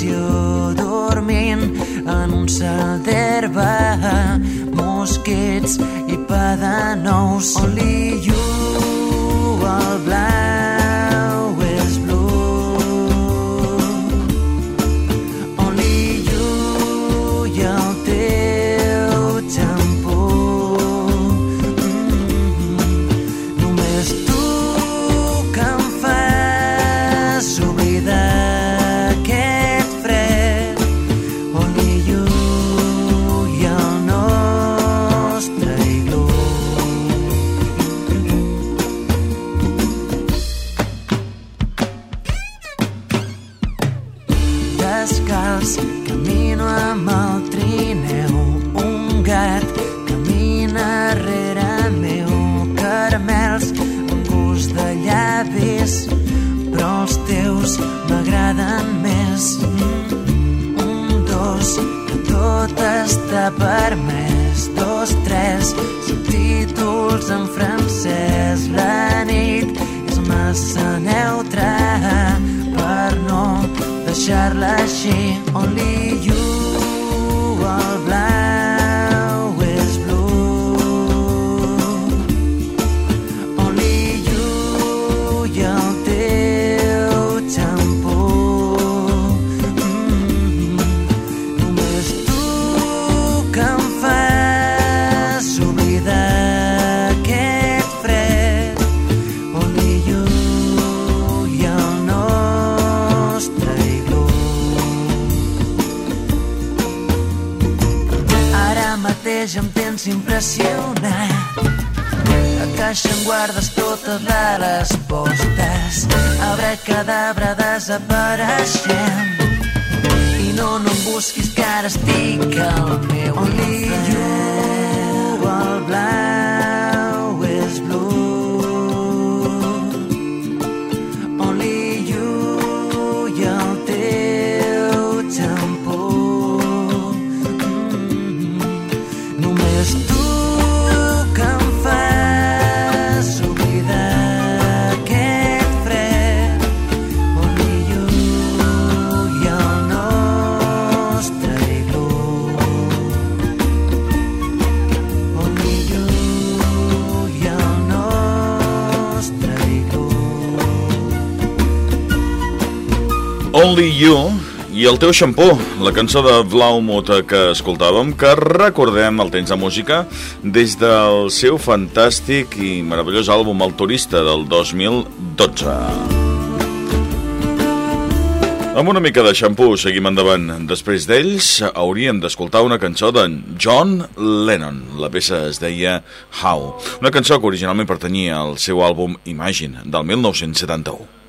canción. Only You i el teu xampú, la cançó de Blau Mota que escoltàvem, que recordem el temps de música des del seu fantàstic i meravellós àlbum El Turista del 2012. Amb una mica de xampú seguim endavant. Després d'ells hauríem d'escoltar una cançó de John Lennon. La peça es deia How, una cançó que originalment pertanyia al seu àlbum Imagine del 1971.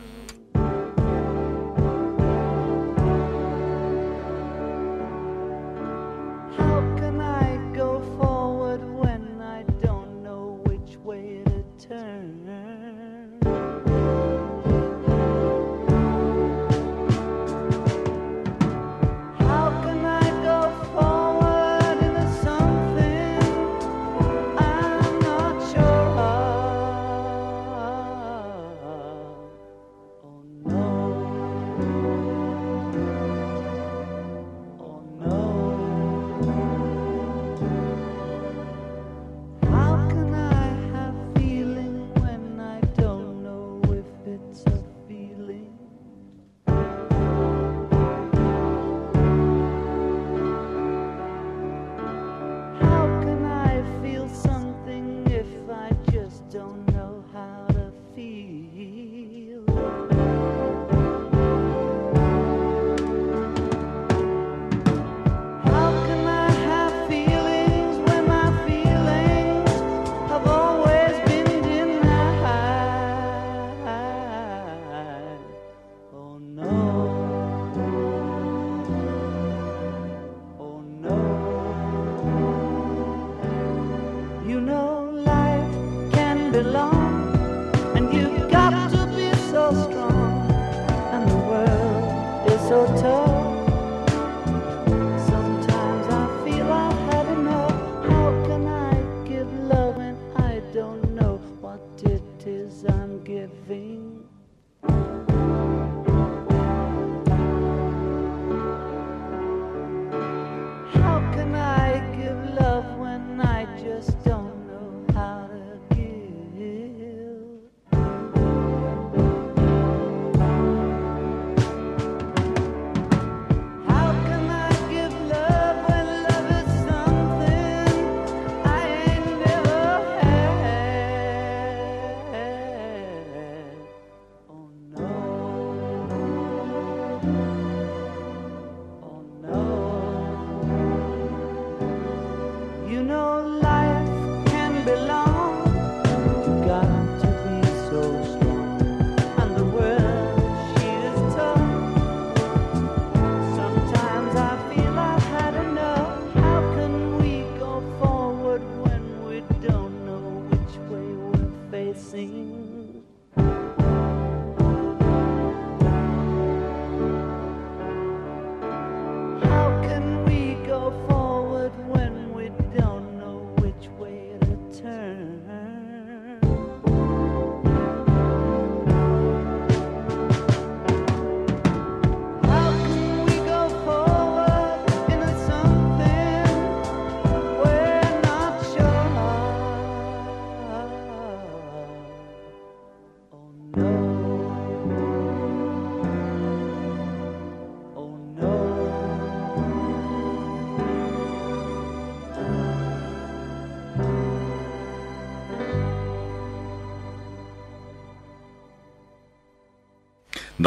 sing.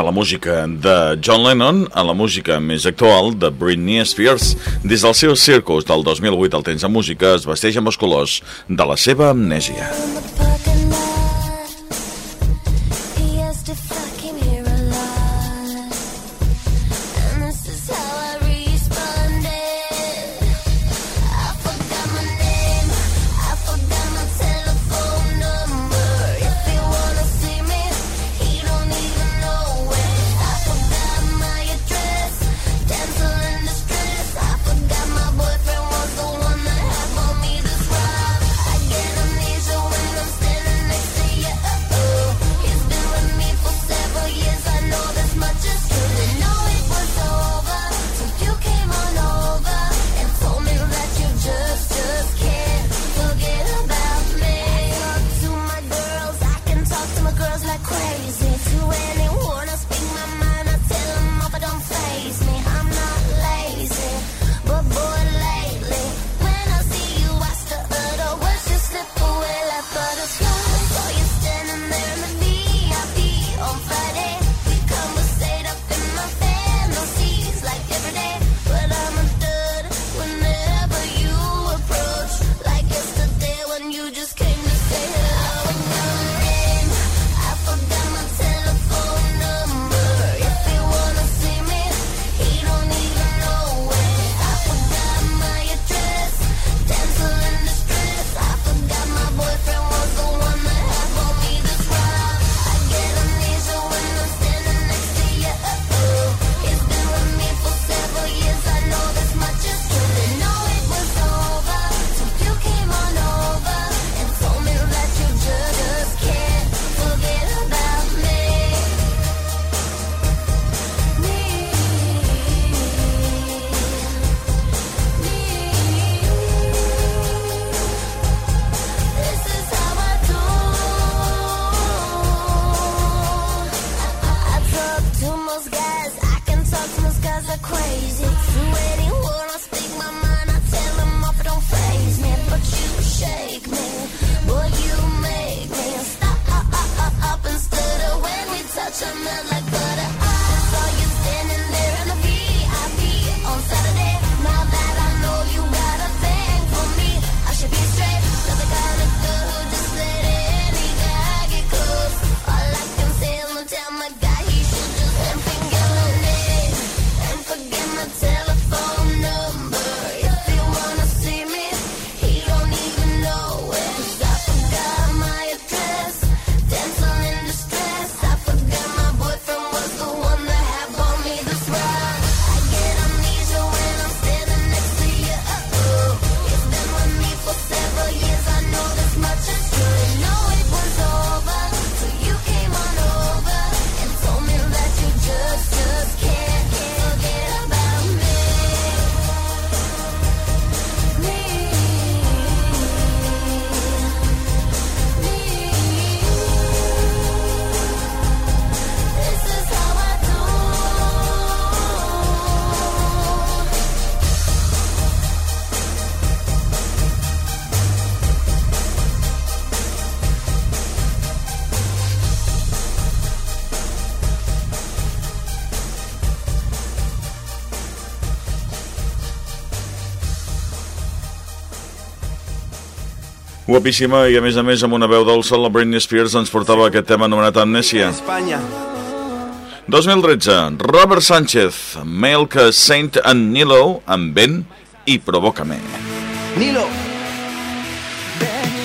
la música de John Lennon a la música més actual de Britney Spears. Des del seu Circus del 2008 al temps de música es vesteix amb els colors de la seva amnèsia. Guapíssima i a més a més amb una veu dolça la Britney Spears ens portava aquest tema anomenat Amnèsia. Espanya. 2013, Robert Sánchez, mail que Saint and Nilo em ven i provoca-me. Nilo, ven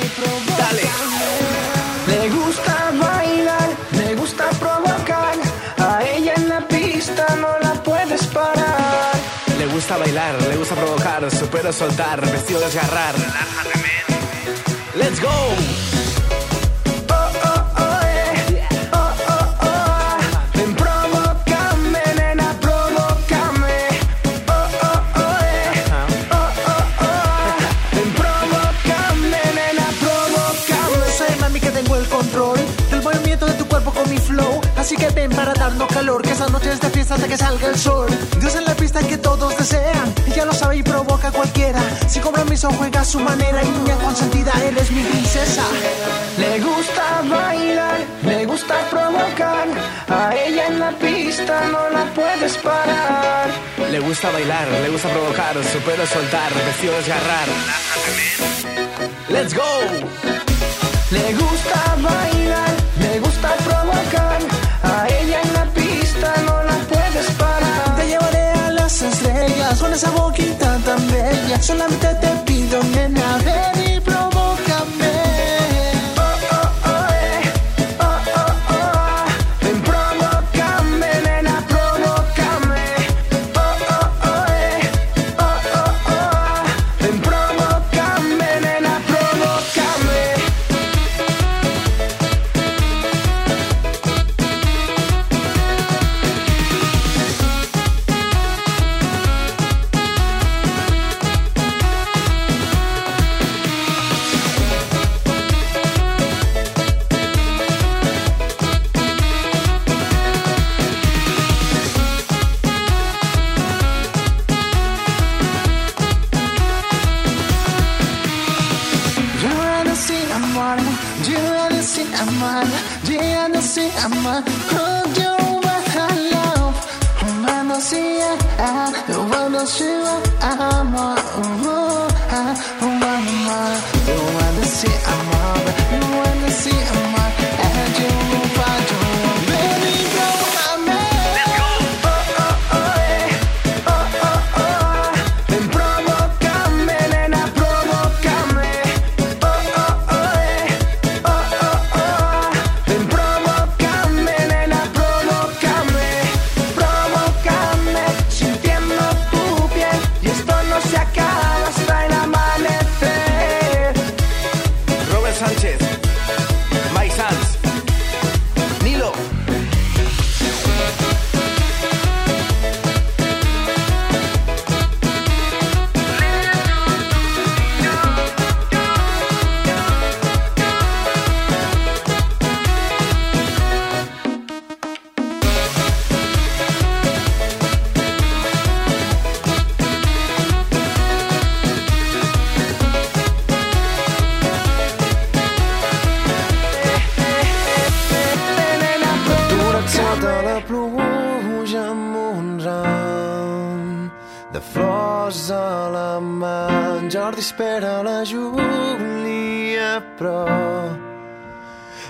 y gusta bailar, me gusta provocar, a ella en la pista no la puedes parar. Le gusta bailar, le gusta provocar, supero soltar, vestido desgarrar. Relájate, Let's go! para darnos calor, que esa noche es de fiesta hasta que salga el sol. Dios en la pista que todos desean, y ya lo sabe y provoca a cualquiera. Sin compromiso juega a su manera, y niña consentida, eres mi princesa. Le gusta bailar, le gusta provocar, a ella en la pista no la puedes parar. Le gusta bailar, le gusta provocar, su pelo soltar, vestido desgarrar. Let's go. Le gusta bailar. Con esa boquita tan bella. Solamente te pido, nena, ven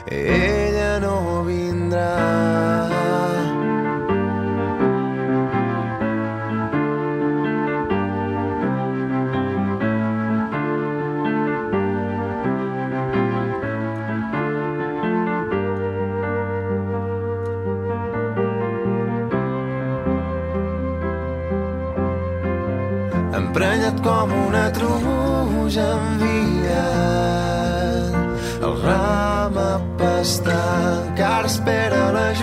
ella no vindrà. emprenyat com una truja enviat. Ram a pastar encara espera la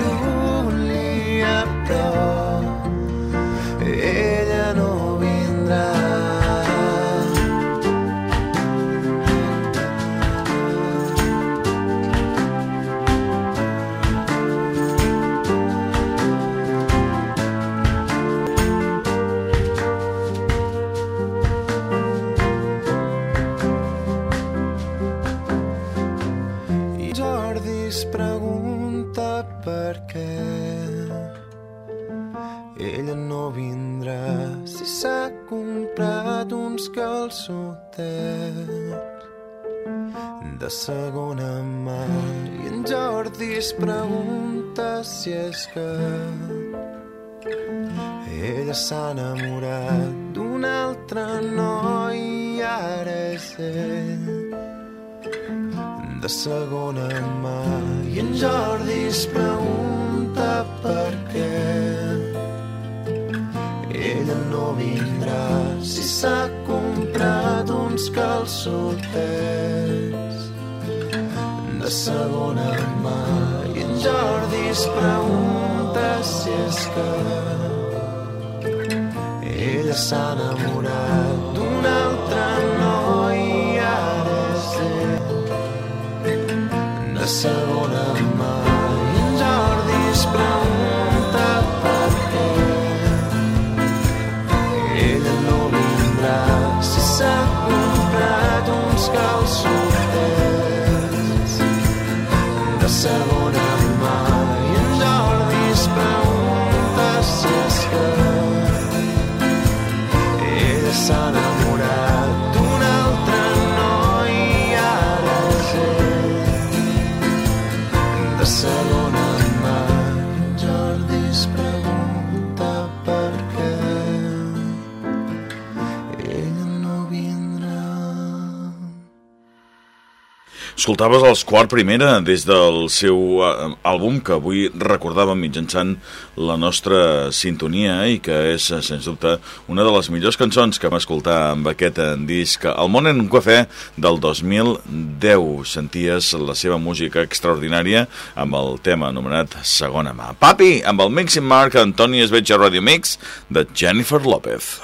Jordi es pregunta si és que ella s'ha enamorat d'un altre noi i ara és ell. De segona mà. I en Jordi es pregunta per què. Ella no vindrà si s'ha comprat uns calçotets de segona mà i en Jordi es pregunta si és que ella s'ha enamorat d'un altre noi i ara és ell de segona Escoltaves els quart primera des del seu eh, àlbum que avui recordàvem mitjançant la nostra sintonia i que és, sens dubte, una de les millors cançons que vam escoltar amb aquest eh, disc El món en un cafè del 2010. Senties la seva música extraordinària amb el tema anomenat Segona Mà. Papi, amb el Mixing Mark Antoni Esvetja Radio Mix de Jennifer López.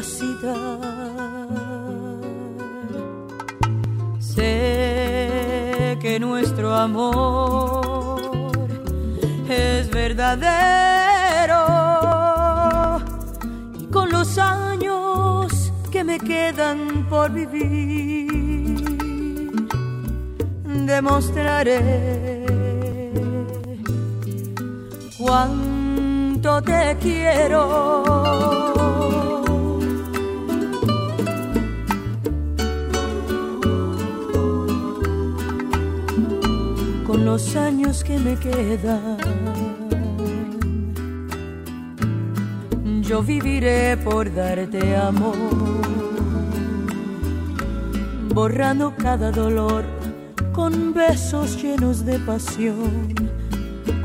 Sé que nuestro amor es verdadero y con los años que me quedan por vivir demostraré cuánto te quiero. Los años que me quedan, yo viviré por darte amor, borrando cada dolor con besos llenos de pasión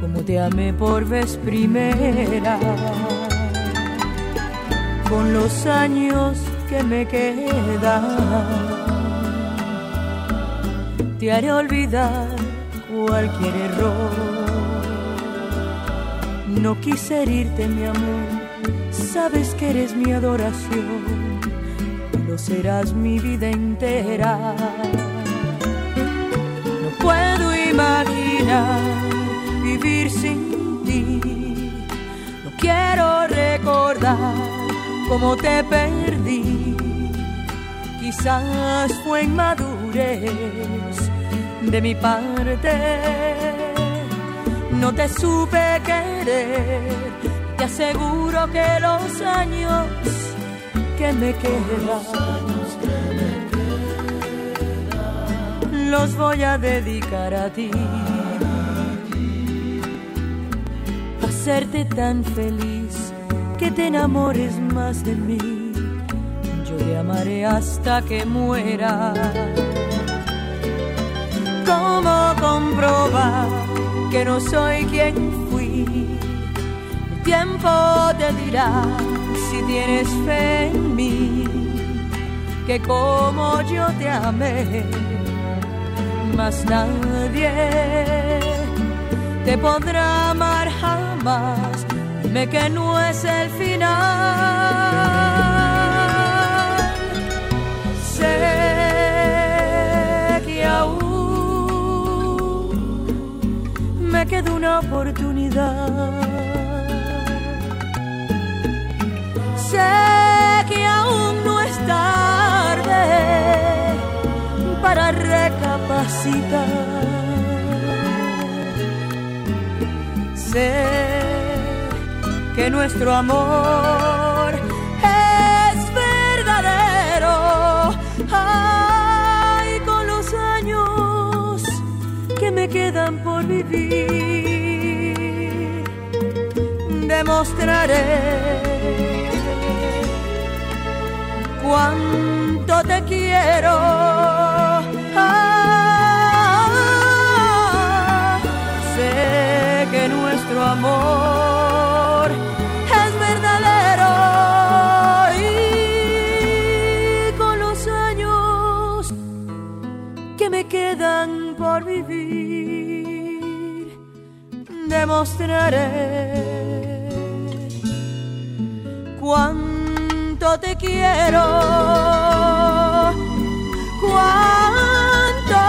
como te amé por vez primera. Con los años que me quedan, te haré olvidar cualquier error. No quise herirte, mi amor, sabes que eres mi adoración, lo serás mi vida entera. No puedo imaginar vivir sin ti. No quiero recordar cómo te perdí. Quizás fue inmadurez de mi parte. No te supe querer. Te aseguro que los años que me quedan los voy a dedicar a ti. hacerte tan feliz que te enamores más de mí. Yo te amaré hasta que muera. ¿Cómo comprobar que no soy quien fui? El tiempo te dirá si tienes fe en mí, que como yo te amé, más nadie te podrá amar jamás. Dime que no es el final. Queda una oportunidad. Sé que aún no es tarde para recapacitar. sé que nuestro amor quedan por vivir, demostraré cuánto te quiero. Ah, sé que nuestro amor demostraré cuánto te quiero cuánto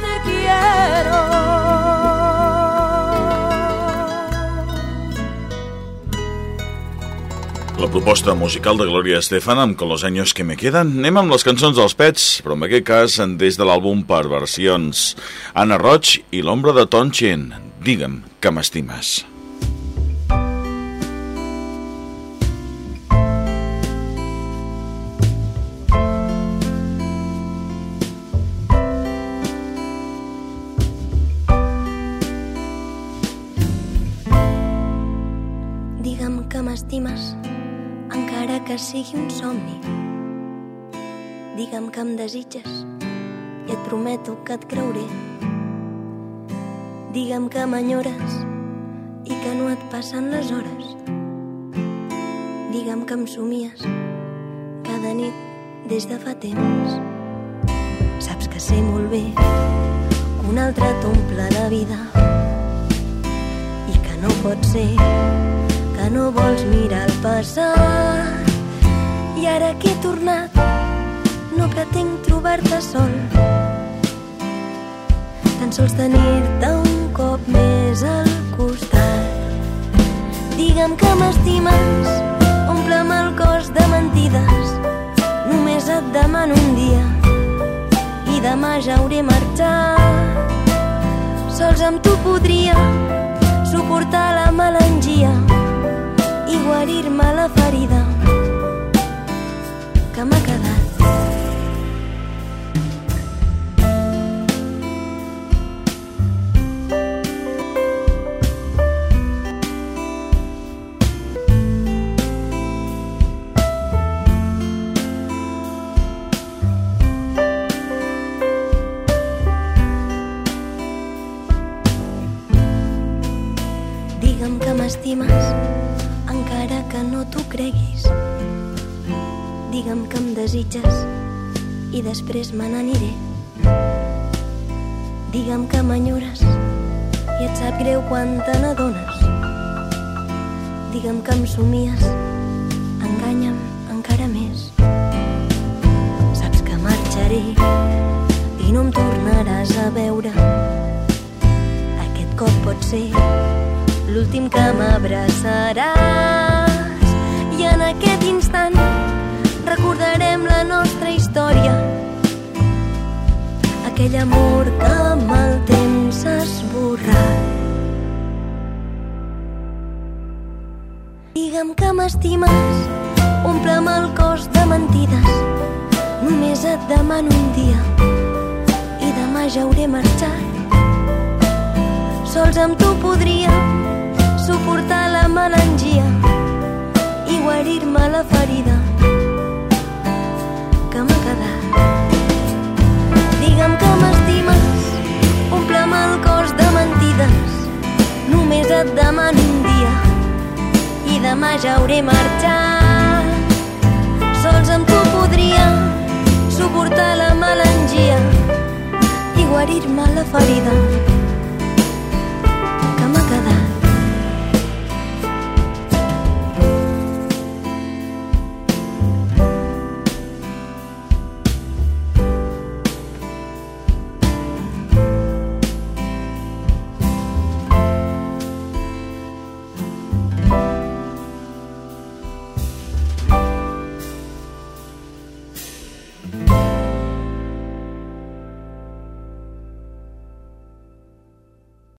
te quiero La proposta musical de Gloria Estefan amb Con los años que me quedan. Anem amb les cançons dels Pets, però en aquest cas des de l'àlbum per versions. Anna Roig i l'ombra de Tonchen. Digue'm que m'estimes. Digue'm que m'estimes, encara que sigui un somni. Digue'm que em desitges i et prometo que et creuré. Digue'm que m'enyores i que no et passen les hores. Digue'm que em somies cada nit des de fa temps. Saps que sé molt bé que un altre t'omple la vida i que no pot ser que no vols mirar el passat. I ara que he tornat, no pretenc trobar-te sol. Tan sols tenir-te un cop més al costat. Digue'm que m'estimes, omple'm el cos de mentides. Només et demano un dia i demà ja hauré marxat. Sols amb tu podria suportar la melangia i guarir-me la ferida que m'ha quedat. M'estimes, encara que no t'ho creguis. Digue'm que em desitges i després me n'aniré. Digue'm que m'enyores i et sap greu quan te n'adones. Digue'm que em somies, enganya'm encara més. Saps que marxaré i no em tornaràs a veure. Aquest cop pot ser l'últim que m'abraçaràs. I en aquest instant recordarem la nostra història. Aquell amor que amb el temps s'ha esborrat. Digue'm que m'estimes omple'm el cos de mentides. Només et demano un dia i demà ja hauré marxat. Sols amb tu podria guarir-me la ferida que m'ha quedat. Digue'm que m'estimes, omple'm el cos de mentides, només et demano un dia i demà ja hauré marxat. Sols amb tu podria suportar la melangia i guarir-me la ferida